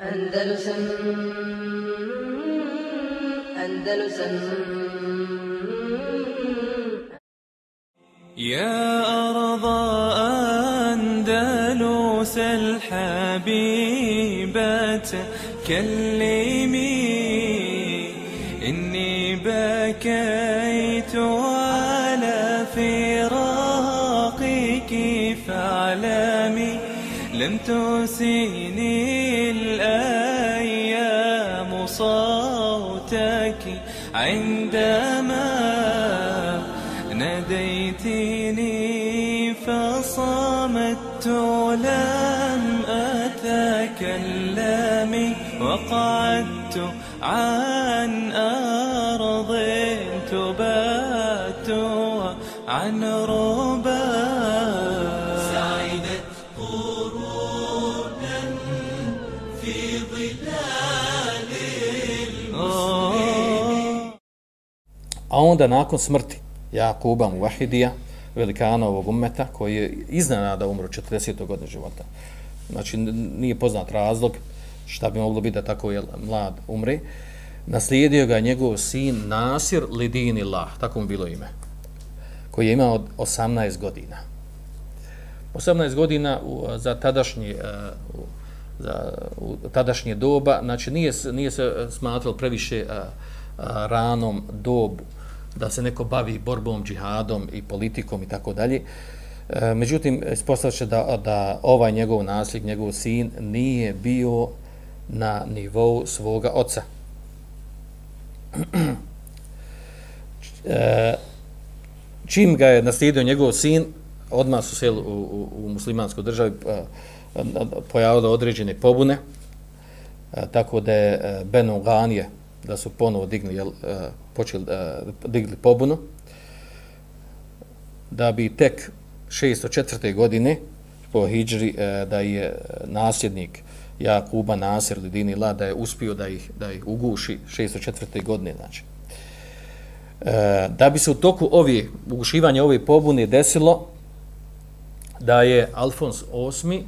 Andalusam Andalusam يا أرض أندلس الحبيبة كلمي إني بكيت على فراقك فاعلمي لم تسيني فصمت لم أتكلم وقعدت عن أرض تبات عن ربا. سعدت قرونا في ظلال المسلمين. A onda nakon smrti Jakuba Muvahidija, velikana ovog ummeta, koji je iznenada umro 40. godine života. Znači, nije poznat razlog šta bi moglo biti da tako je mlad umre. Naslijedio ga njegov sin Nasir Lidinillah, tako mu bilo ime, koji je imao 18 godina. 18 godina u, za tadašnji e, za u tadašnje doba, znači nije, nije se smatralo previše a, a, ranom dobu da se neko bavi borbom, džihadom i politikom i tako dalje. E, međutim, ispostavlja se da, da ovaj njegov nasljednik, njegov sin, nije bio na nivou svoga oca. E, čim ga je naslijedio njegov sin, odmah su se u, u, u muslimanskoj državi e, pojavile određene pobune, tako da je Benu Ganije, da su ponovo digli, jel, e, počeli, e, digli pobunu, da bi tek 604. godine po Hidžri e, da je nasljednik Jakuba Nasir Lidini La da je uspio da ih, da ih uguši 604. godine, znači. Da bi se u toku ovi, ugušivanja ove pobune desilo da je Alfons VIII,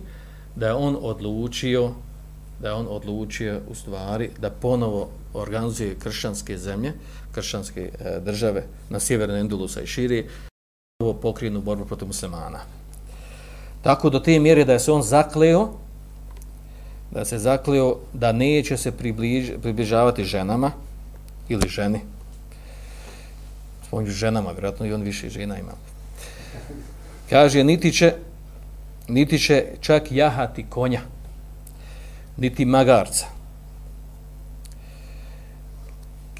da je on odlučio da je on odlučio u stvari da ponovo organizuje kršćanske zemlje, kršćanske e, države na sjevernu Endulusa i širi, ovo pokrinu borbu protiv muslimana. Tako do te mjere da je se on zakleo, da se zakleo da neće se približ, približavati ženama ili ženi, spominju ženama, vjerojatno i on više žena ima. Kaže, niti će, niti će čak jahati konja, niti magarca.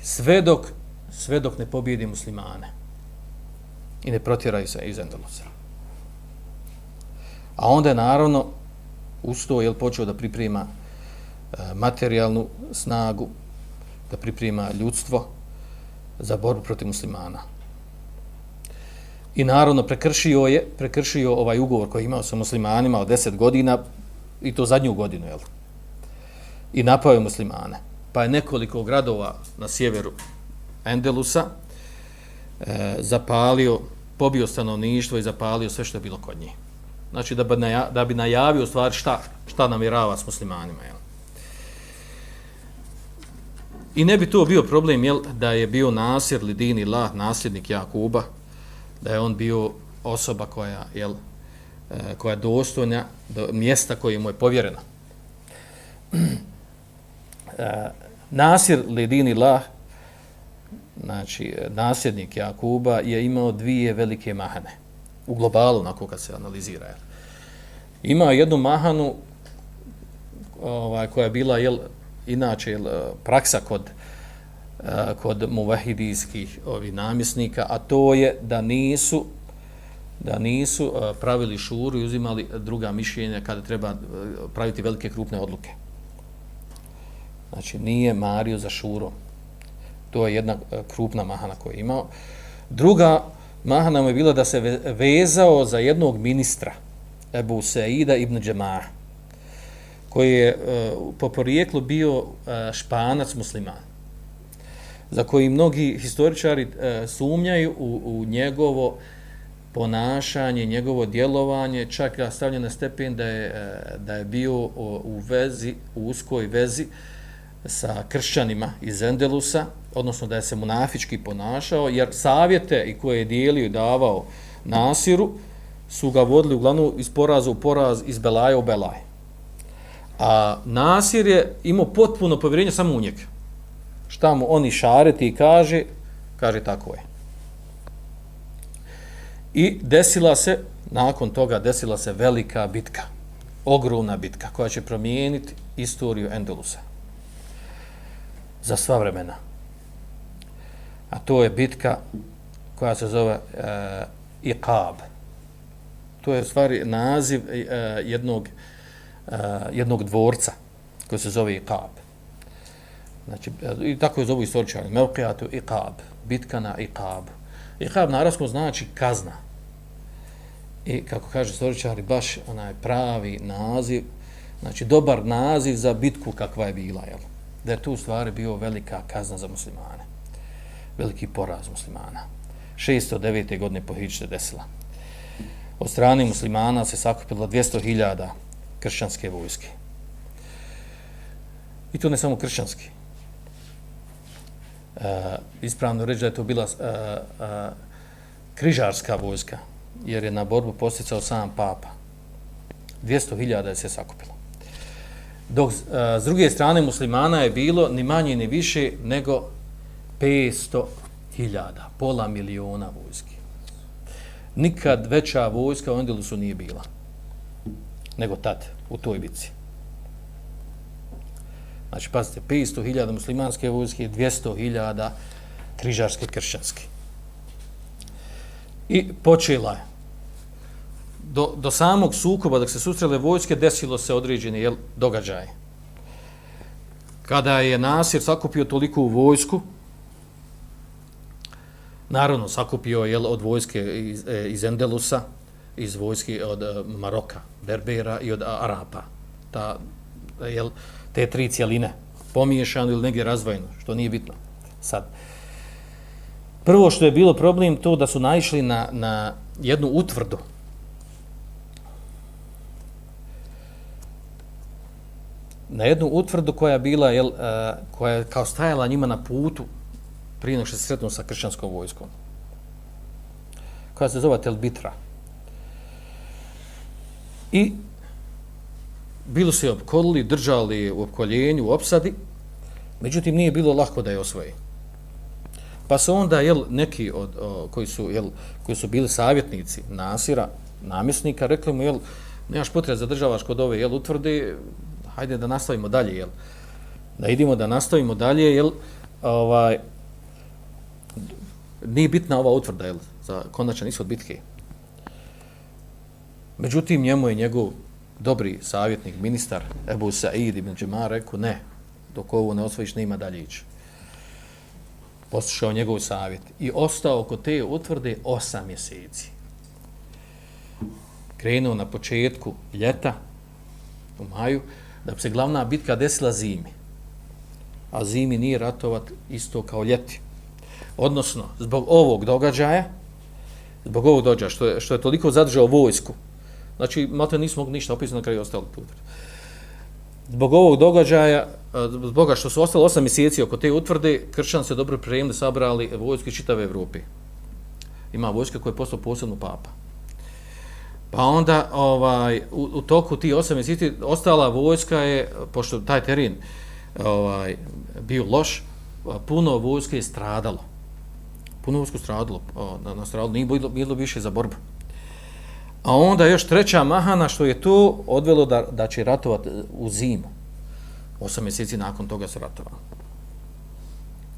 Sve dok, sve dok ne pobijedi muslimane i ne protjeraju se iz Endalusa. A onda je naravno usto je počeo da priprema e, materijalnu snagu, da priprema ljudstvo, za borbu protiv muslimana. I naravno prekršio je, prekršio ovaj ugovor koji je imao sa muslimanima od 10 godina i to zadnju godinu, jel? I napao je muslimane. Pa je nekoliko gradova na sjeveru Endelusa e, zapalio, pobio stanovništvo i zapalio sve što je bilo kod njih. Znači da bi, naja, da bi najavio stvari šta, šta namjerava s muslimanima, jel? I ne bi to bio problem, jel, da je bio Nasir Lidini La, nasljednik Jakuba, da je on bio osoba koja, jel, e, koja je dostojna do mjesta koje mu je povjereno. Eh, Nasir Lidini Lah, znači eh, nasljednik Jakuba, je imao dvije velike mahane. U globalu, onako kad se analizira. Jel. Imao jednu mahanu ovaj, koja je bila, jel, inače jel, praksa kod eh, kod muvahidijskih ovi namjesnika, a to je da nisu da nisu pravili šuru i uzimali druga mišljenja kada treba praviti velike krupne odluke. Znači, nije Mario za šurom. To je jedna e, krupna mahana koju je imao. Druga mahana mu je bila da se vezao za jednog ministra, Ebu Seida ibn Džemaha koji je uh, po porijeklu bio uh, španac musliman, za koji mnogi historičari uh, sumnjaju u, u njegovo ponašanje, njegovo djelovanje, čak ga stavlja na stepen da je, e, da je bio u vezi, u uskoj vezi sa kršćanima iz Endelusa, odnosno da je se munafički ponašao, jer savjete i koje je dijelio i davao Nasiru su ga vodili uglavnom iz poraza u poraz, iz Belaja u Belaj. A Nasir je imao potpuno povjerenje samo u njega. Šta mu oni šareti i kaže, kaže tako je. I desila se, nakon toga desila se velika bitka. Ogromna bitka koja će promijeniti istoriju Endelusa. Za sva vremena. A to je bitka koja se zove uh, Iqab. To je stvari naziv uh, jednog, uh, jednog dvorca koji se zove Iqab. Znači, i tako je zovu istoričari. Melqijatu Iqab. Bitka na Iqab. Iqab na arabskom znači kazna. I kako kaže istoričari, baš onaj pravi naziv, znači dobar naziv za bitku kakva je bila. Jel? Da je tu stvari bio velika kazna za muslimane. Veliki poraz muslimana. 609. godine po Hiđu desila. Od strane muslimana se sakupilo 200.000 kršćanske vojske. I to ne samo kršćanski. E, ispravno reći da je to bila uh, uh, križarska vojska, jer je na borbu posticao sam papa. 200.000 je se sakupilo. Dok eh, s druge strane muslimana je bilo ni manje ni više nego 500.000, pola miliona vojski. Nikad veća vojska u Endelusu nije bila nego tad, u toj bici. Znači, pazite, 500.000 muslimanske vojske, 200.000 križarske kršćanske. I počela je. Do, do samog sukoba, dok se susrele vojske, desilo se određeni jel, događaj. Kada je Nasir sakupio toliko u vojsku, naravno sakupio jel, od vojske iz, e, iz Endelusa, iz vojske od e, Maroka, Berbera i od Arapa. Ta, jel, te tri cijeline, pomiješano ili negdje razvojeno, što nije bitno. Sad, prvo što je bilo problem to da su naišli na, na jednu utvrdu. Na jednu utvrdu koja je bila, jel, uh, koja je kao stajala njima na putu prije nego što se sretnu sa kršćanskom vojskom. Koja se zove Telbitra. I bilo se opkolili, držali u opkoljenju, u opsadi, međutim nije bilo lako da je osvoji. Pa su onda jel, neki od, o, koji, su, jel, koji su bili savjetnici Nasira, namjesnika, rekli mu, jel, nemaš potreba zadržavaš kod ove jel, utvrde, hajde da nastavimo dalje, jel, da idemo da nastavimo dalje, jel, ovaj, nije bitna ova utvrda, jel, za konačan ishod bitke. Međutim, njemu je njegov dobri savjetnik, ministar Ebu Sa'id ibn Džemar rekao, ne, dok ovo ne osvojiš, nema dalje ići. Poslušao njegov savjet i ostao oko te utvrde osam mjeseci. Krenuo na početku ljeta, u maju, da bi se glavna bitka desila zimi. A zimi nije ratovat isto kao ljeti. Odnosno, zbog ovog događaja, zbog ovog događaja, što je, što je toliko zadržao vojsku, Znači, malo nismo mogli ništa opisati na kraju ostali put. Zbog ovog događaja, zbog što su ostali osam mjeseci oko te utvrde, kršćan se dobro prijemili, sabrali vojske čitave Evrope. Ima vojska koja je postao posebno papa. Pa onda ovaj, u, u toku ti 8 mjeseci ostala vojska je, pošto taj teren ovaj, bio loš, puno vojske je stradalo. Puno vojske stradalo, na, na stradalo, nije bilo, bilo više za borbu. A onda još treća mahana što je tu odvelo da, da će ratovati u zimu. 8 mjeseci nakon toga su ratovali.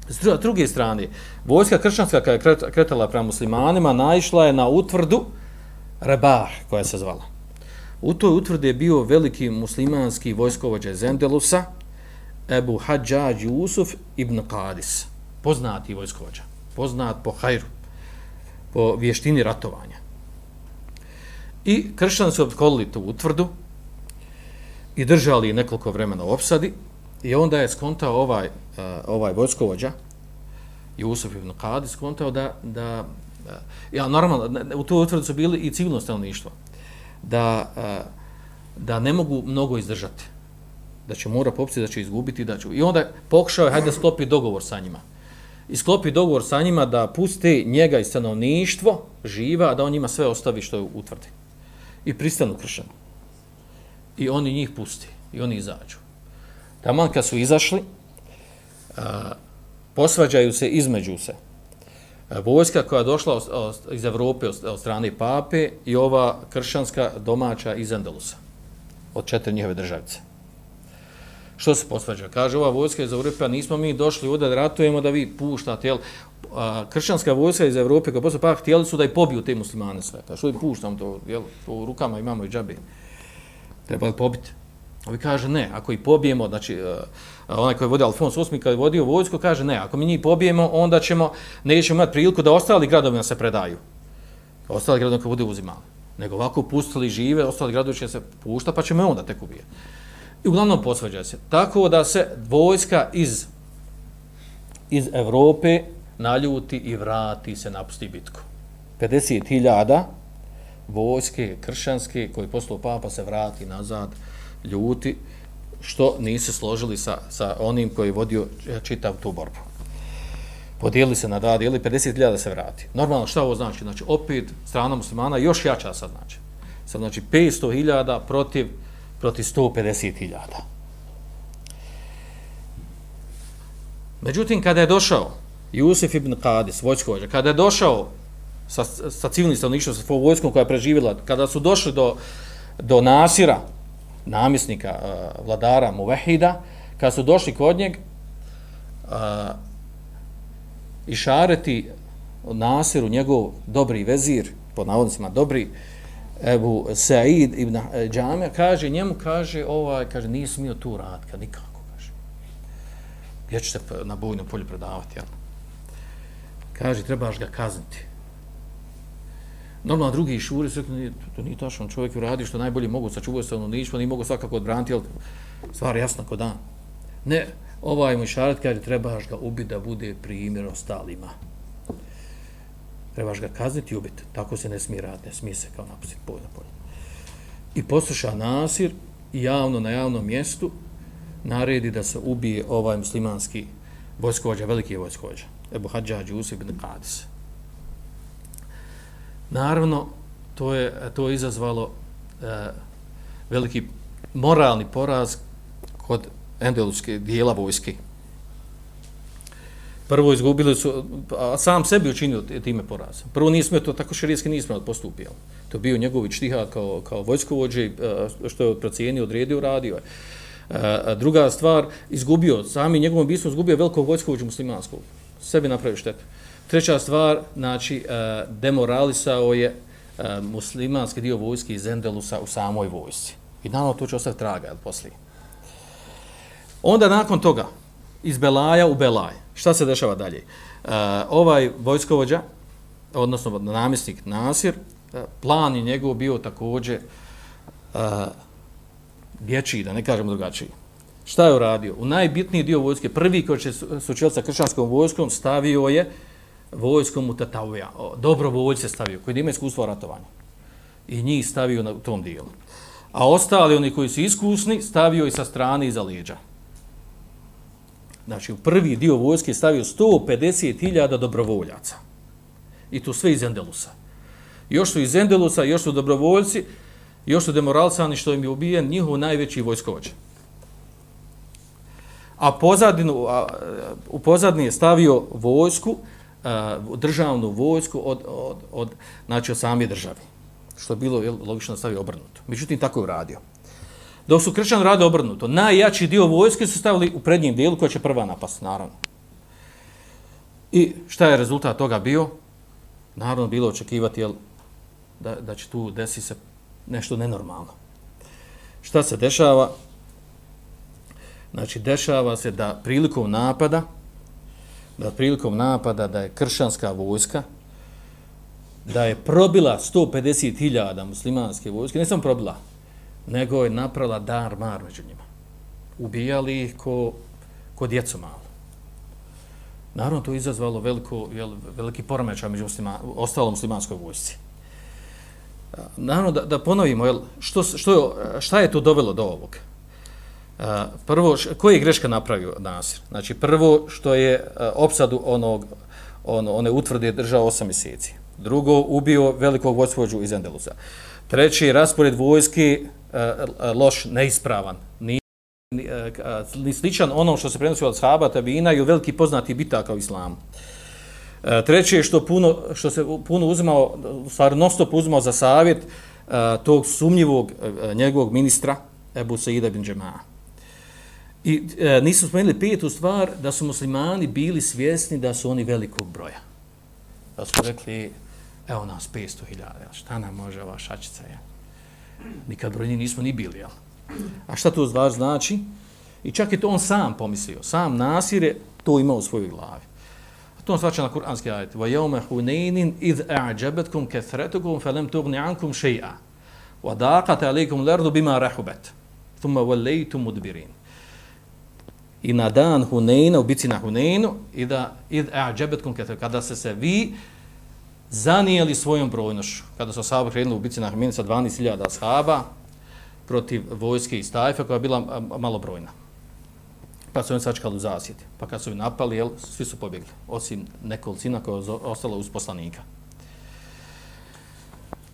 S druge strane, vojska kršćanska kada je kretala prema muslimanima naišla je na utvrdu Rebah koja se zvala. U toj utvrdi je bio veliki muslimanski vojskovođa iz Endelusa, Ebu Hadžađ Jusuf ibn Qadis, poznati vojskovođa, poznat po hajru, po vještini ratovanja. I kršćani su obkolili tu utvrdu i držali nekoliko vremena u opsadi i onda je skontao ovaj, uh, ovaj vojskovođa, Jusuf ibn Qadi, skontao da Da, ja, normalno, u toj utvrdu su bili i civilno stanovništvo, da, da ne mogu mnogo izdržati, da će mora popustiti, da će izgubiti, da će... I onda pokušao je, hajde da sklopi dogovor sa njima. I sklopi dogovor sa njima da pusti njega i stanovništvo živa, a da on njima sve ostavi što je utvrdi. I pristanu kršan. I oni njih pusti. I oni izađu. Taman kad su izašli, a, posvađaju se između se. A, Vojska koja je došla iz Evrope od, strane pape i ova kršćanska domaća iz Andalusa. Od četiri njihove državice. Što se posvađa? Kaže, ova vojska iz Evrope, a nismo mi došli ovdje da ratujemo da vi puštate, jel? A, kršćanska vojska iz Evrope, kao posle pa htjeli su da i pobiju te muslimane sve. Kaže, što i puštam to, jel? To u rukama imamo i džabe. Treba li pobiti? Ovi kaže, ne, ako i pobijemo, znači, uh, onaj koji je vodio Alfons VIII, koji je vodio vojsko, kaže, ne, ako mi njih pobijemo, onda ćemo, nećemo imati priliku da ostali gradovi nam se predaju. Ostali gradovi koji bude uzimali. Nego ovako pustili žive, ostali gradovi će se pušta, pa ćemo onda tek ubijati. I uglavnom posvađa se. Tako da se vojska iz, iz Evrope naljuti i vrati se napusti bitku. 50.000 vojske kršćanske koji poslao papa se vrati nazad ljuti što nisu složili sa, sa onim koji je vodio čitav tu borbu. Podijelili se na dva dijeli, 50.000 da se vrati. Normalno šta ovo znači? Znači opet strana muslimana još jača sad znači. Sad znači 500.000 protiv protiv 150.000. Međutim, kada je došao Jusuf ibn Qadis, vojskovođa, kada je došao sa, sa civilnim stanovništvom, sa vojskom koja je preživjela, kada su došli do, do Nasira, namjesnika, uh, vladara Muvehida, kad su došli kod njeg, uh, išareti Nasiru, njegov dobri vezir, po navodnicima dobri, Ebu Said ibn e, Džamija, kaže, njemu kaže, ovaj, kaže, nije smio tu radka, nikako, kaže. Gdje ćete na bojnom polju predavati, jel? Kaže, trebaš ga kazniti. Normalno, drugi šuri su rekli, to nije tačno, čovjek uradi što najbolje mogu, sačuvaju se ono ništa, nije mogu svakako odbraniti, jel, stvar jasna ko dan. Ne, ovaj mu kaže, trebaš ga ubiti da bude primjer ostalima trebaš ga kazniti i ubiti. Tako se ne smije raditi, ne smije se kao napustiti polje na polje. I posluša Nasir javno na javnom mjestu naredi da se ubije ovaj muslimanski vojskovođa, veliki vojskovođa, Ebu Hadžađ Jusuf ibn Qadis. Naravno, to je, to je izazvalo e, veliki moralni poraz kod endeluske dijela vojske, Prvo izgubili su, a sam sebi učinio time poraz. Prvo nismo to tako širijski nismo smio postupio. To bio njegovi čtiha kao, kao vojskovođe, e, što je procijenio, odredio, radio. E, druga stvar, izgubio, sami njegovom bismo izgubio velikog vojskovođu muslimanskog. Sebi napravio štetu. Treća stvar, znači, e, demoralisao je e, muslimanski dio vojske iz Endelusa u samoj vojsci. I naravno to će ostati traga, jel, poslije. Onda nakon toga, iz Belaja u Belaj. Šta se dešava dalje? Uh, ovaj vojskovođa, odnosno namjesnik Nasir, plan je njegov bio također uh, dječiji, da ne kažemo drugačiji. Šta je uradio? U najbitniji dio vojske, prvi koji će sučelca sa kršćanskom vojskom, stavio je vojskom u Tatavija. Dobro vojce stavio, koji ima iskustvo ratovanja. ratovanju. I njih stavio na tom dijelu. A ostali, oni koji su iskusni, stavio i sa strane iza leđa. Znači, u prvi dio vojske stavio 150.000 dobrovoljaca. I to sve iz Endelusa. Još su iz Endelusa, još su dobrovoljci, još su demoralsani što im je ubijen njihov najveći vojskovođa. A, pozadinu, a u pozadini je stavio vojsku, uh, državnu vojsku od, od, od, znači, od same države. Što je bilo je, logično da stavio obrnuto. Međutim, tako je uradio. Dok su kršćani rade obrnuto, najjači dio vojske su stavili u prednjem dijelu koja će prva napast, naravno. I šta je rezultat toga bio? Naravno, bilo očekivati jel, da, da će tu desi se nešto nenormalno. Šta se dešava? Znači, dešava se da prilikom napada, da prilikom napada da je kršćanska vojska, da je probila 150.000 muslimanske vojske, ne samo probila, nego je napravila dar mar među njima. Ubijali ih ko, ko djecu malo. Naravno, to je izazvalo veliko, jel, veliki poremećaj među muslima, ostalom muslimanskoj vojsci. Naravno, da, da ponovimo, jel, što, što, šta je to dovelo do ovoga? Prvo, koji je greška napravio Nasir? Znači, prvo što je opsadu onog, ono, one utvrde držao osam mjeseci. Drugo, ubio velikog vojstvođu iz Endelusa. Treći, raspored vojske loš, neispravan. Nije ni sličan onom što se prenosi od sahaba, tabina i veliki poznati bitaka u islamu. Treće je što, puno, što se puno uzimao, stvar nostop uzimao za savjet tog sumnjivog njegovog ministra, Ebu Saida bin Džema'a. I e, nismo spomenuli petu stvar, da su muslimani bili svjesni da su oni velikog broja. Da su rekli, evo nas 500.000, šta nam može ova šačica, jel? Nikad brojni nismo ni bili, jel? A šta to zvar znači? I čak je to on sam pomislio, sam Nasir je to imao u svojoj glavi. A to on svača na kuranski ajet. وَيَوْمَ jevme إِذْ أَعْجَبَتْكُمْ كَثْرَتُكُمْ فَلَمْ تُغْنِ عَنْكُمْ ankum وَدَاقَتَ عَلَيْكُمْ daqate بِمَا رَحُبَتْ bima وَلَّيْتُمْ Thumma mudbirin. I na dan Huneina, u bici na Huneinu, i da id a'đabetkum ketel, kada se se vi zanijeli svojom brojnošću, kada su sahabi krenuli u bici na Huneinu sa 12.000 sahaba, protiv vojske iz Tajfa koja je bila malobrojna. Pa su oni sačkali u zasjeti. Pa kad su ih napali, jel, svi su pobjegli. Osim nekolicina koja je ostala uz poslanika.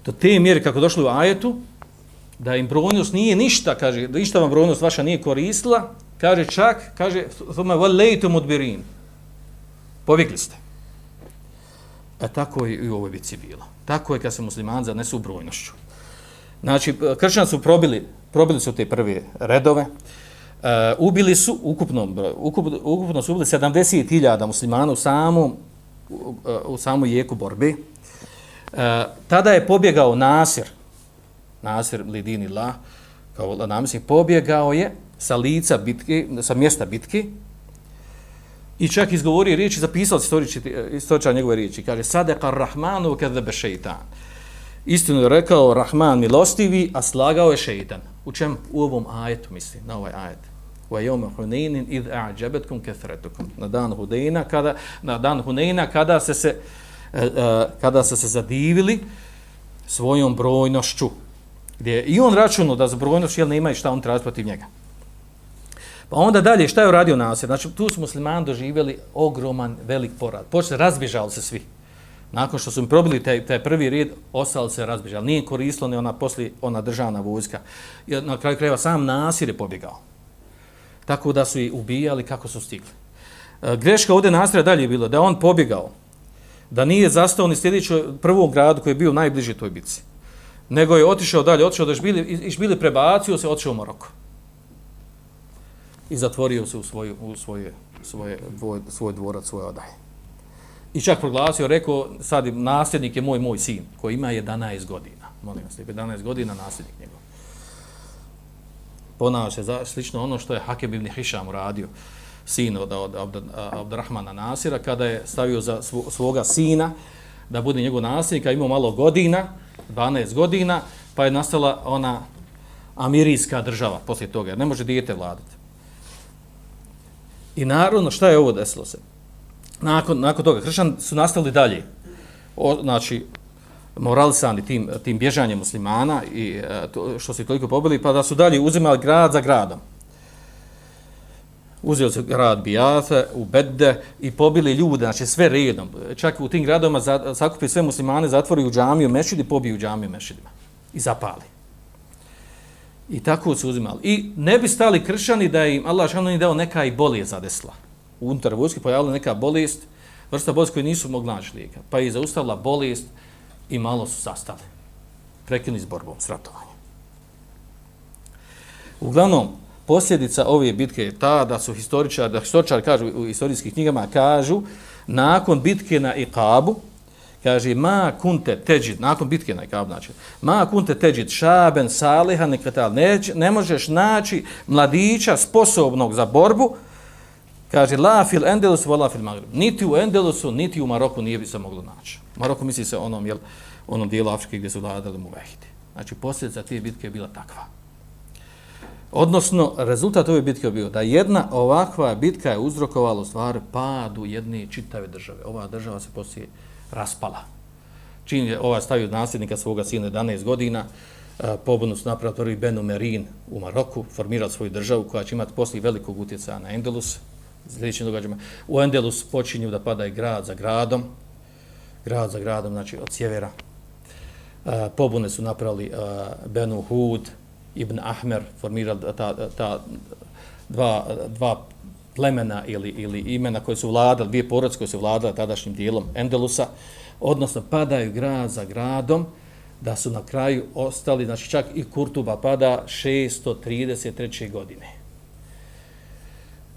Do te mjere kako došli u ajetu, da im brojnost nije ništa, kaže, da ništa vam brojnost vaša nije koristila, kaže čak, kaže, thume valejtu mudbirin. Pobjegli ste. E tako je i u ovoj bici bilo. Tako je kad se musliman zanesu brojnošću. Znači, kršćani su probili, probili su te prve redove, uh, ubili su, ukupno, ukupno, ukupno su ubili 70.000 muslimana u samom, u, u samom jeku borbi. Uh, e, tada je pobjegao Nasir, Nasir Lidini La, kao namjesnik, pobjegao je sa lica bitke, sa mjesta bitke, I čak izgovorio riječi, zapisao istoričar njegove riječi. Kaže, sadekar rahmanu kada šeitan istinu je rekao Rahman milostivi, a slagao je šeitan. U čem? U ovom ajetu misli, na ovaj ajet. Wa yawma hunainin id a'jabatkum kathratukum. Na dan Hunaina kada na dan Hunaina kada se se e, e, kada se se zadivili svojom brojnošću. Gdje i on računao da za brojnošću jel nema šta on traži protiv njega. Pa onda dalje, šta je uradio Nasir? Znači, tu su muslimani doživjeli ogroman, velik porad. Počeli, razbježali se svi nakon što su im probili taj, taj prvi red, ostali se razbježali. Nije koristilo ni ona poslije, ona državna vojska. I na kraju krajeva sam Nasir je pobjegao. Tako da su i ubijali kako su stigli. E, greška ovdje Nasira dalje je bilo da on pobjegao. Da nije zastao ni sljedeću prvom gradu koji je bio najbliži toj bici. Nego je otišao dalje, otišao da je šbili, bili prebacio se, otišao u Maroko. I zatvorio se u, svoju, u svoje, svoje, svoj, svoj dvorac, svoje odaje. I čak proglasio, rekao, sad nasljednik je moj, moj sin, koji ima 11 godina. Molim vas, 11 godina nasljednik njegov. Ponao se za, slično ono što je Hakem ibn Hišam uradio, sin od, od, od, od Rahmana Nasira, kada je stavio za svoga sina da bude njegov nasljednik, a imao malo godina, 12 godina, pa je nastala ona amirijska država poslije toga, ne može dijete vladati. I naravno, šta je ovo desilo se? nakon, nakon toga hršćan su nastavili dalje. O, znači, moralisani tim, tim bježanjem muslimana i e, to, što su toliko pobili, pa da su dalje uzimali grad za gradom. Uzeli su grad Bijate, u Bedde i pobili ljude, znači sve redom. Čak u tim gradovima sakupi sve muslimane, zatvori u džamiju, mešidi, pobiju džamiju mešidima i zapali. I tako su uzimali. I ne bi stali kršani da im Allah šano im dao neka i bolije zadesla unutar vojske pojavila neka bolest, vrsta bolesti koju nisu mogli naći lijeka. Pa je zaustavila bolest i malo su sastali. Prekini s borbom, s ratovanjem. Uglavnom, posljedica ove bitke je ta da su historičari, da historičari kažu u historijskih knjigama, kažu, nakon bitke na Iqabu, kaže, ma kunte teđid, nakon bitke na kao znači, ma kunte teđid šaben, saliha, nekretal, ne, ne možeš naći mladića sposobnog za borbu, Kaže, la fil Endelus, la fil Magrib. Niti u Endelusu, niti u Maroku nije bi se moglo naći. Maroko misli se onom, jel, onom dijelu Afrike gdje su vladali mu vehiti. Znači, posljedica te bitke je bila takva. Odnosno, rezultat ove bitke je bio da jedna ovakva bitka je uzrokovala u stvari padu jedne čitave države. Ova država se poslije raspala. Čim je ova stavio nasljednika svoga sina 11 godina, e, pobunu su napravili prvi Benu Merin u Maroku, formirali svoju državu koja će imati poslije velikog utjecaja na Endelus. Sljedećim događajima. U Endelus počinju da pada i grad za gradom, grad za gradom, znači od sjevera. E, pobune su napravili e, Benu Hud, Ibn Ahmer, formirali ta, ta dva, dva plemena ili, ili imena koje su vladali, dvije porodice koje su vladali tadašnjim dijelom Endelusa, odnosno padaju grad za gradom, da su na kraju ostali, znači čak i Kurtuba pada 633. godine.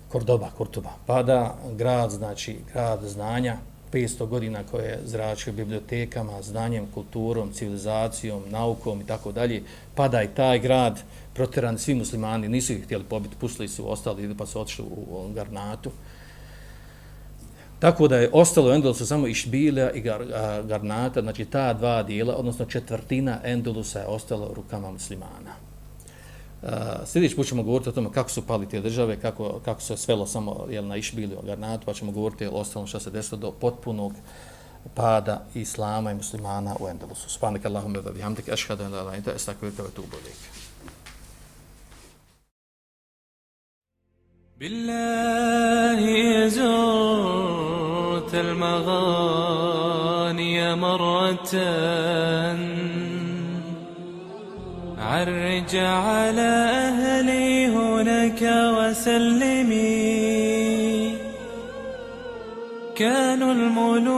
Kordoba, Kurtuba, pada grad, znači grad znanja, 500 godina koje je zračio bibliotekama, znanjem, kulturom, civilizacijom, naukom i tako dalje, pada i taj grad, proterani svi muslimani, nisu ih htjeli pobiti, pustili su, ostali, pa su otišli u Garnatu. Tako da je ostalo u Endulusu samo Išbilja i Gar, a, Garnata, znači ta dva dijela, odnosno četvrtina Endulusa je ostalo u rukama muslimana. Uh, sljedeći put ćemo govoriti o tome kako su pali te države, kako, kako se svelo samo jel, na Išbilju i Garnatu, pa ćemo govoriti o ostalom što se desilo do potpunog pada islama i muslimana u Endelusu. Spanika Allahumma wa bihamdik, ashhadu an la ilaha illa anta, astaghfiruka wa tubu بالله زرت المغاني مرة. عرج على أهلي هناك وسلمي. كانوا الملوك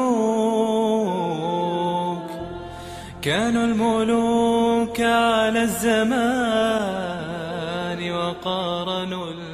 كانوا الملوك على الزمان وقارنوا